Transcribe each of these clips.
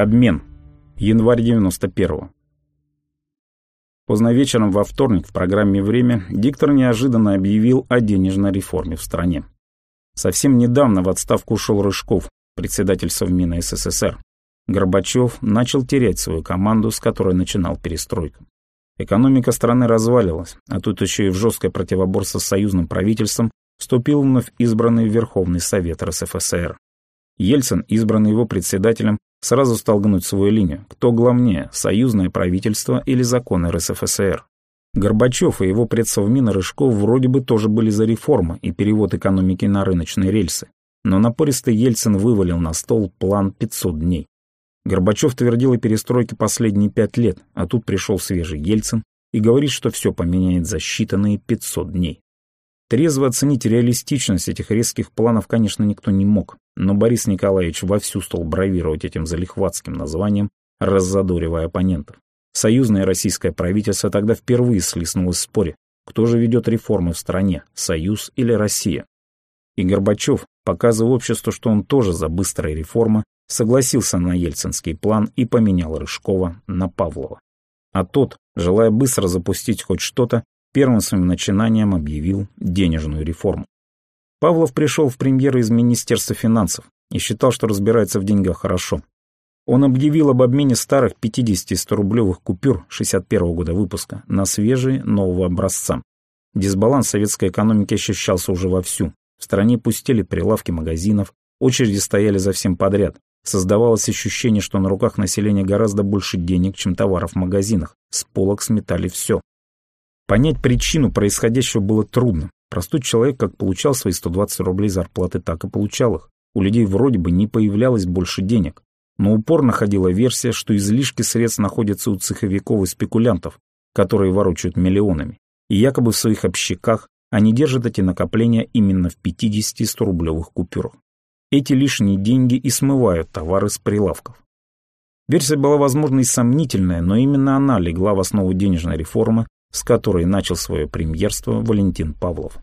Обмен. Январь 91-го. Поздно вечером во вторник в программе «Время» диктор неожиданно объявил о денежной реформе в стране. Совсем недавно в отставку ушел Рыжков, председатель Совмина СССР. Горбачев начал терять свою команду, с которой начинал перестройку. Экономика страны развалилась, а тут еще и в жесткое противоборство с союзным правительством вступил вновь избранный Верховный Совет РСФСР. Ельцин, избранный его председателем, сразу стал гнуть свою линию. Кто главнее, союзное правительство или законы РСФСР? Горбачев и его предсовмин Рыжков вроде бы тоже были за реформы и перевод экономики на рыночные рельсы. Но напористый Ельцин вывалил на стол план 500 дней. Горбачев твердил о перестройке последние пять лет, а тут пришел свежий Ельцин и говорит, что все поменяет за считанные 500 дней. Трезво оценить реалистичность этих резких планов, конечно, никто не мог, но Борис Николаевич вовсю стал бравировать этим залихватским названием, раззадоривая оппонентов. Союзное российское правительство тогда впервые слиснулось в споре, кто же ведет реформы в стране, Союз или Россия. И Горбачев, показывая обществу, что он тоже за быстрые реформы, согласился на ельцинский план и поменял Рыжкова на Павлова. А тот, желая быстро запустить хоть что-то, первым своим начинанием объявил денежную реформу. Павлов пришел в премьеры из Министерства финансов и считал, что разбирается в деньгах хорошо. Он объявил об обмене старых 50 100-рублевых купюр 61 года выпуска на свежие нового образца. Дисбаланс советской экономики ощущался уже вовсю. В стране пустили прилавки магазинов, очереди стояли за всем подряд. Создавалось ощущение, что на руках населения гораздо больше денег, чем товаров в магазинах. С полок сметали все. Понять причину происходящего было трудно. Простой человек как получал свои 120 рублей зарплаты, так и получал их. У людей вроде бы не появлялось больше денег. Но упорно ходила версия, что излишки средств находятся у цеховиков и спекулянтов, которые ворочают миллионами. И якобы в своих общаках они держат эти накопления именно в 50-100 рублевых купюрах. Эти лишние деньги и смывают товары с прилавков. Версия была, возможно, и сомнительная, но именно она легла в основу денежной реформы, с которой начал свое премьерство Валентин Павлов.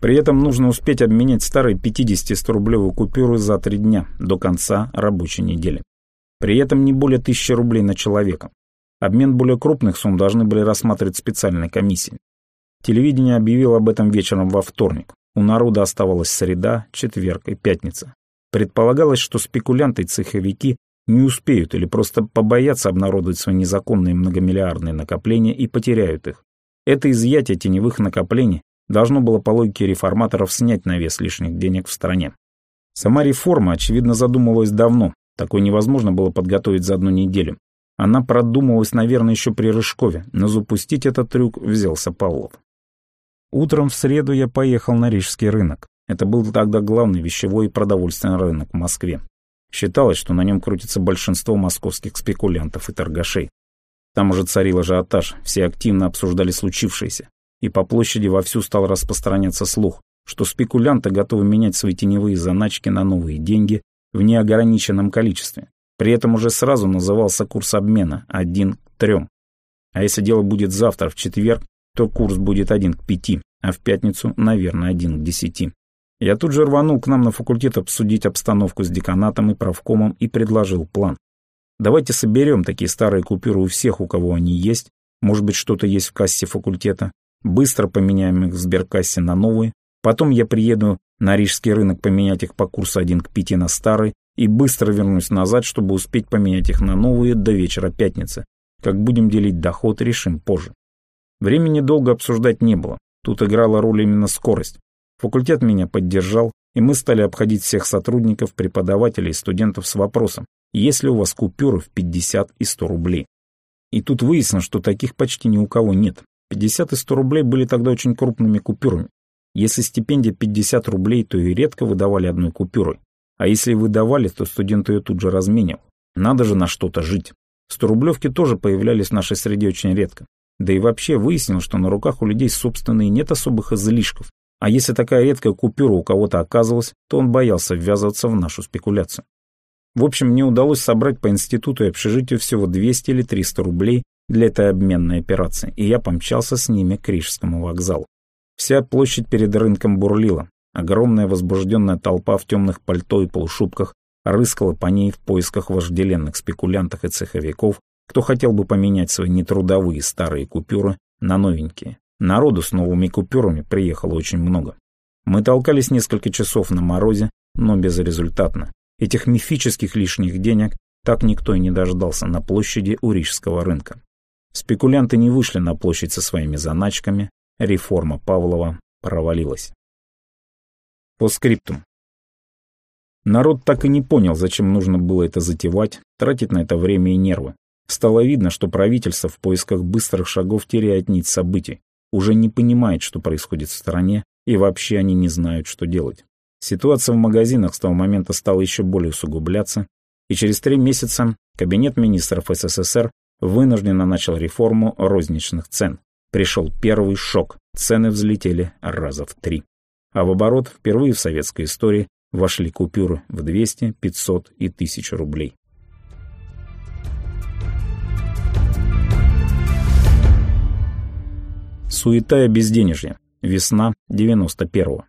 При этом нужно успеть обменять старые 50-100 рублевые купюры за три дня до конца рабочей недели. При этом не более 1000 рублей на человека. Обмен более крупных сумм должны были рассматривать специальные комиссии. Телевидение объявило об этом вечером во вторник. У народа оставалась среда, четверг и пятница. Предполагалось, что спекулянты и цеховики не успеют или просто побоятся обнародовать свои незаконные многомиллиардные накопления и потеряют их. Это изъятие теневых накоплений должно было по логике реформаторов снять навес лишних денег в стране. Сама реформа, очевидно, задумывалась давно, такой невозможно было подготовить за одну неделю. Она продумывалась, наверное, еще при Рыжкове, но запустить этот трюк взялся Павлов. Утром в среду я поехал на Рижский рынок. Это был тогда главный вещевой и продовольственный рынок в Москве. Считалось, что на нем крутится большинство московских спекулянтов и торгашей. Там уже царил ажиотаж, все активно обсуждали случившееся, и по площади вовсю стал распространяться слух, что спекулянты готовы менять свои теневые заначки на новые деньги в неограниченном количестве. При этом уже сразу назывался курс обмена один к трем. А если дело будет завтра, в четверг, то курс будет один к пяти, а в пятницу, наверное, один к десяти. Я тут же рванул к нам на факультет обсудить обстановку с деканатом и правкомом и предложил план. Давайте соберем такие старые купюры у всех, у кого они есть, может быть, что-то есть в кассе факультета, быстро поменяем их в сберкассе на новые, потом я приеду на рижский рынок поменять их по курсу 1 к 5 на старый и быстро вернусь назад, чтобы успеть поменять их на новые до вечера пятницы. Как будем делить доход, решим позже. Времени долго обсуждать не было. Тут играла роль именно скорость. Факультет меня поддержал, и мы стали обходить всех сотрудников, преподавателей студентов с вопросом, есть ли у вас купюры в 50 и 100 рублей. И тут выяснилось, что таких почти ни у кого нет. 50 и 100 рублей были тогда очень крупными купюрами. Если стипендия 50 рублей, то и редко выдавали одной купюрой. А если выдавали, то студент ее тут же разменял. Надо же на что-то жить. 100-рублевки тоже появлялись в нашей среде очень редко. Да и вообще выяснилось, что на руках у людей собственные нет особых излишков, а если такая редкая купюра у кого-то оказывалась, то он боялся ввязываться в нашу спекуляцию. В общем, мне удалось собрать по институту и общежитию всего 200 или 300 рублей для этой обменной операции, и я помчался с ними к Рижскому вокзалу. Вся площадь перед рынком бурлила. Огромная возбужденная толпа в темных пальто и полушубках рыскала по ней в поисках вожделенных спекулянтов и цеховиков, кто хотел бы поменять свои нетрудовые старые купюры на новенькие. Народу с новыми купюрами приехало очень много. Мы толкались несколько часов на морозе, но безрезультатно. Этих мифических лишних денег так никто и не дождался на площади у рынка. Спекулянты не вышли на площадь со своими заначками, реформа Павлова провалилась. По скриптум. Народ так и не понял, зачем нужно было это затевать, тратить на это время и нервы. Стало видно, что правительство в поисках быстрых шагов теряет нить событий, уже не понимает, что происходит в стране, и вообще они не знают, что делать. Ситуация в магазинах с того момента стала еще более усугубляться, и через три месяца Кабинет министров СССР вынужденно начал реформу розничных цен. Пришел первый шок, цены взлетели раза в три. А в оборот впервые в советской истории вошли купюры в 200, 500 и 1000 рублей. Суета и безденежье. Весна 91-го.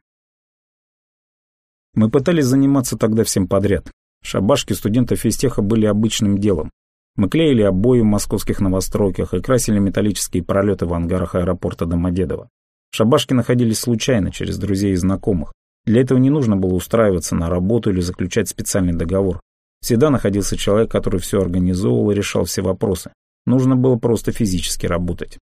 Мы пытались заниматься тогда всем подряд. Шабашки студентов физтеха были обычным делом. Мы клеили обои в московских новостройках и красили металлические пролеты в ангарах аэропорта Домодедово. Шабашки находились случайно, через друзей и знакомых. Для этого не нужно было устраиваться на работу или заключать специальный договор. Всегда находился человек, который все организовывал и решал все вопросы. Нужно было просто физически работать.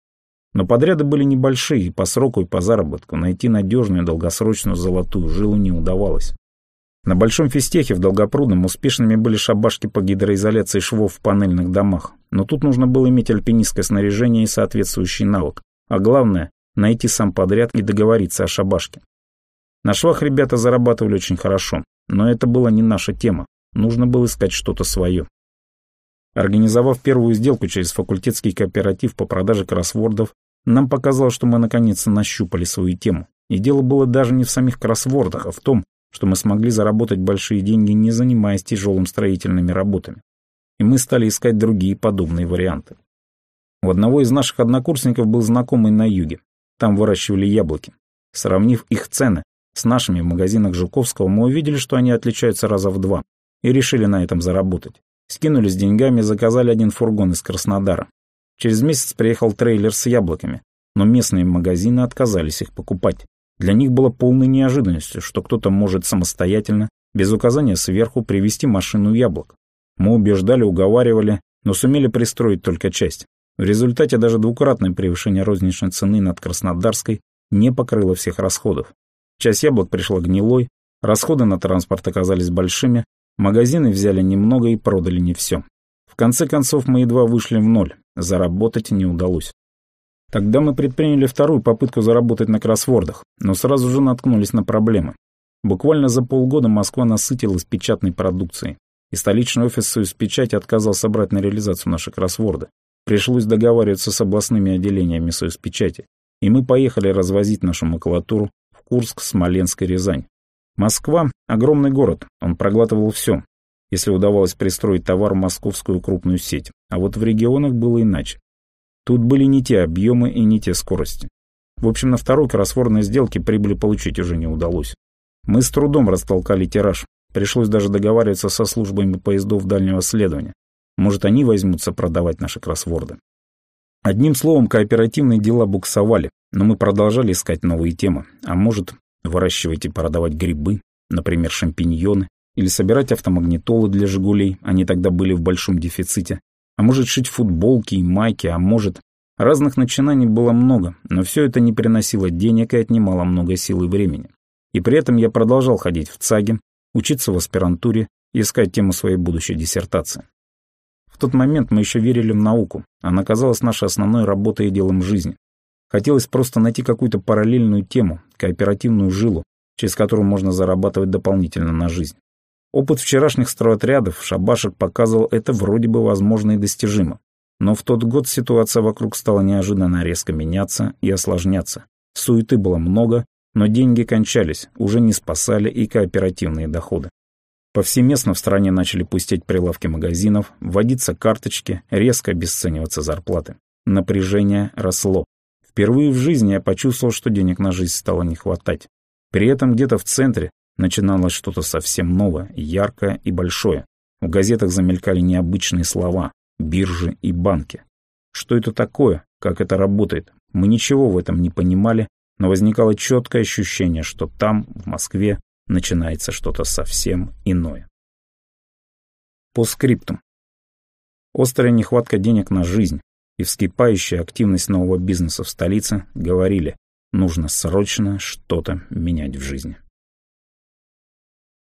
Но подряды были небольшие, и по сроку, и по заработку найти надежную долгосрочную золотую жилу не удавалось. На Большом Фистехе в Долгопрудном успешными были шабашки по гидроизоляции швов в панельных домах, но тут нужно было иметь альпинистское снаряжение и соответствующий навык, а главное — найти сам подряд и договориться о шабашке. На швах ребята зарабатывали очень хорошо, но это была не наша тема, нужно было искать что-то свое. Организовав первую сделку через факультетский кооператив по продаже кроссвордов, нам показалось, что мы наконец-то нащупали свою тему. И дело было даже не в самих кроссвордах, а в том, что мы смогли заработать большие деньги, не занимаясь тяжелым строительными работами. И мы стали искать другие подобные варианты. У одного из наших однокурсников был знакомый на юге. Там выращивали яблоки. Сравнив их цены с нашими в магазинах Жуковского, мы увидели, что они отличаются раза в два, и решили на этом заработать. Скинулись деньгами, заказали один фургон из Краснодара. Через месяц приехал трейлер с яблоками, но местные магазины отказались их покупать. Для них было полной неожиданностью, что кто-то может самостоятельно, без указания сверху, привезти машину яблок. Мы убеждали, уговаривали, но сумели пристроить только часть. В результате даже двукратное превышение розничной цены над Краснодарской не покрыло всех расходов. Часть яблок пришла гнилой, расходы на транспорт оказались большими, магазины взяли немного и продали не все. В конце концов мы едва вышли в ноль, заработать не удалось. Тогда мы предприняли вторую попытку заработать на кроссвордах, но сразу же наткнулись на проблемы. Буквально за полгода Москва насытилась печатной продукцией, и столичный офис «Союз печати» отказался брать на реализацию наши кроссворды. Пришлось договариваться с областными отделениями «Союз печати», и мы поехали развозить нашу макулатуру в Курск, Смоленск и Рязань. Москва — огромный город, он проглатывал все, если удавалось пристроить товар в московскую крупную сеть, а вот в регионах было иначе. Тут были не те объемы и не те скорости. В общем, на второй кроссвордной сделке прибыли получить уже не удалось. Мы с трудом растолкали тираж. Пришлось даже договариваться со службами поездов дальнего следования. Может, они возьмутся продавать наши кроссворды. Одним словом, кооперативные дела буксовали, но мы продолжали искать новые темы. А может, выращивать и продавать грибы, например, шампиньоны, или собирать автомагнитолы для «Жигулей», они тогда были в большом дефиците а может шить футболки и майки, а может... Разных начинаний было много, но все это не приносило денег и отнимало много сил и времени. И при этом я продолжал ходить в ЦАГе, учиться в аспирантуре искать тему своей будущей диссертации. В тот момент мы еще верили в науку, она казалась нашей основной работой и делом жизни. Хотелось просто найти какую-то параллельную тему, кооперативную жилу, через которую можно зарабатывать дополнительно на жизнь. Опыт вчерашних стройотрядов шабашек показывал это вроде бы возможно и достижимо. Но в тот год ситуация вокруг стала неожиданно резко меняться и осложняться. Суеты было много, но деньги кончались, уже не спасали и кооперативные доходы. Повсеместно в стране начали пустеть прилавки магазинов, вводиться карточки, резко обесцениваться зарплаты. Напряжение росло. Впервые в жизни я почувствовал, что денег на жизнь стало не хватать. При этом где-то в центре Начиналось что-то совсем новое, яркое и большое. В газетах замелькали необычные слова «биржи» и «банки». Что это такое? Как это работает? Мы ничего в этом не понимали, но возникало четкое ощущение, что там, в Москве, начинается что-то совсем иное. По скриптум. Острая нехватка денег на жизнь и вскипающая активность нового бизнеса в столице говорили, нужно срочно что-то менять в жизни.